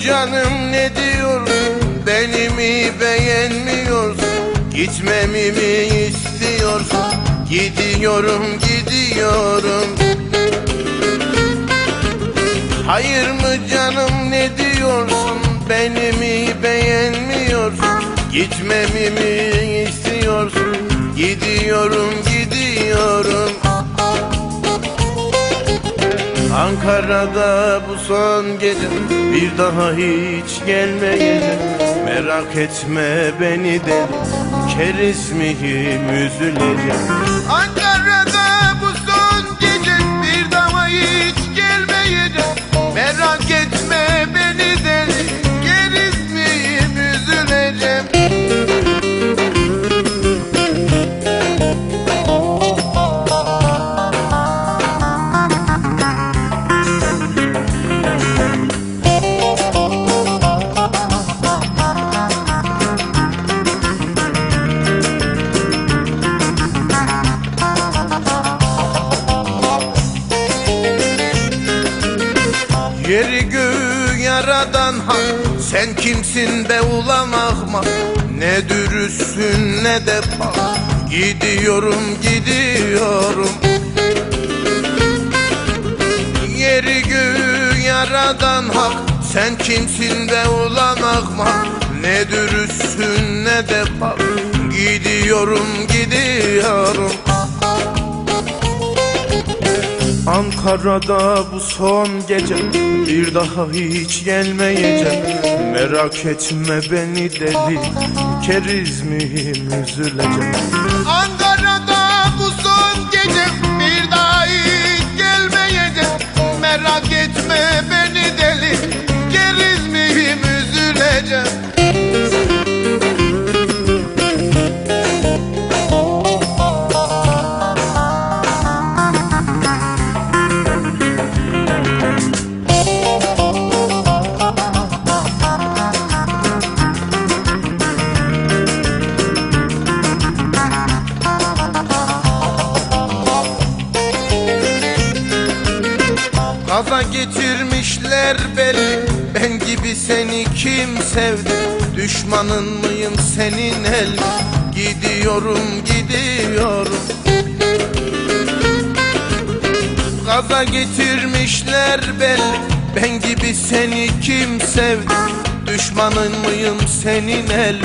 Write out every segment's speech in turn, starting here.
canım ne diyorsun? Beni mi beğenmiyorsun? Gitmemi mi istiyorsun? Gidiyorum gidiyorum. Hayır mı canım ne diyorsun? Beni mi beğenmiyorsun? Gitmemi mi istiyorsun? Gidiyorum gidiyorum Ankara'da bu son gece Bir daha hiç gelmeyeceğim. Merak etme beni de Keriz miyim üzüleceğim. Ankara'da Yeri göğü yaradan hak Sen kimsin be ulan ahmak Ne dürüstsün ne de pak Gidiyorum gidiyorum. Yeri göğü yaradan hak Sen kimsin be ulan ahmak Ne dürüstsün ne de pak Gidiyorum gidiyorum Ankara'da bu son gece Bir daha hiç gelmeyeceğim. Merak etme beni deli Keriz miyim üzüleceğim. Ankara'da bu son gece Bir daha hiç gelmeyeceğim. Merak etme beni getirmişler beni Ben gibi seni kim sevdi? Düşmanın mıyım senin el? Gidiyorum gidiyorum. Gaza getirmişler beni Ben gibi seni kim sevdi? Düşmanın mıyım senin el?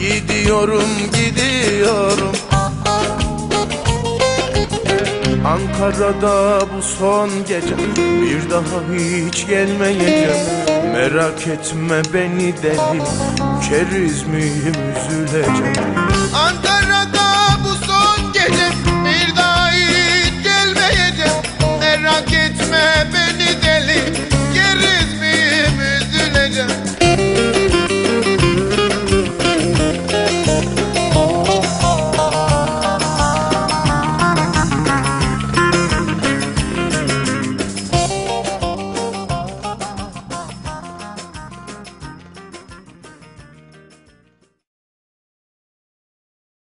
Gidiyorum gidiyorum Ankara'da bu son gece Bir daha hiç gelmeyeceğim. Merak etme beni deli Keriz miyim üzüleceğim. Ankara'da